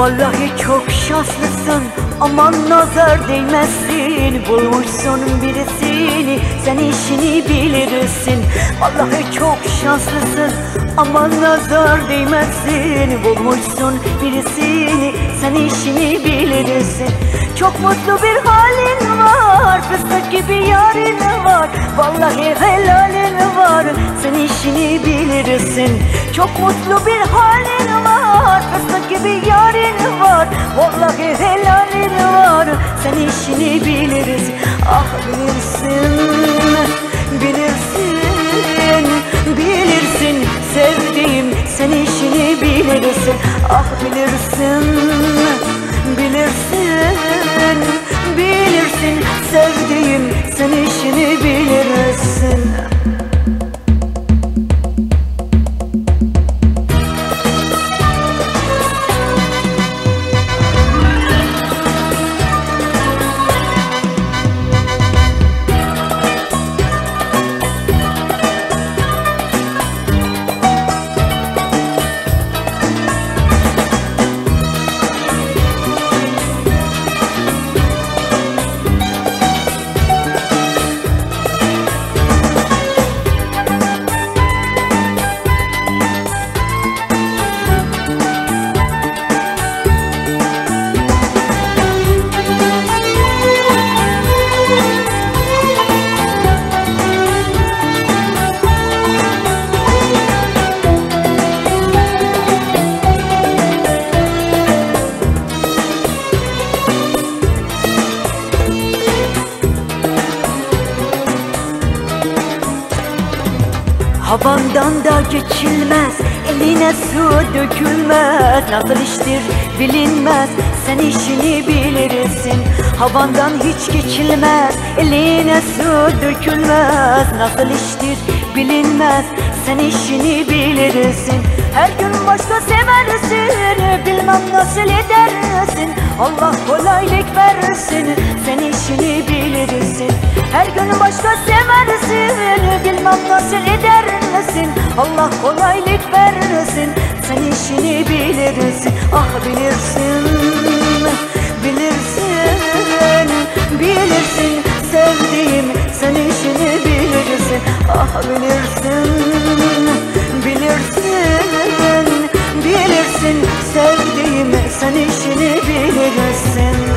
Vallahi çok şanslısın. Aman nazar değmezsin Bulmuşsun birisini. Sen işini bilirsin. Vallahi çok şanslısın. Aman nazar değmezsin Bulmuşsun birisini. Sen işini bilirsin. Çok mutlu bir halin var. Fıstık gibi yarın var. Vallahi helalin var. Sen işini bilirsin. Çok mutlu bir halin var. Fıstık gibi yarın Vallahi helalin var. Sen işini bilirsin Ah Bilirsin Havandan da geçilmez Eline su dökülmez. Nasıl iştir bilinmez Sen işini bilirsin. Havandan hiç geçilmez Eline su dökülmez. Nasıl iştir bilinmez Sen işini bilirsin Her gün başka seversin Bilmem nasıl edersin. Allah kolaylık versin Sen işini bilirsin. Her gün başka seversin Bilmem nasıl edersin. Allah kolaylık versin Sen işini bilirsin. Ah bilirsin Bilirsin Bilirsin. Sevdiğim Sen işini bilirsin. Ah bilirsin Bilirsin Sevdiğim Sen işini bilirsin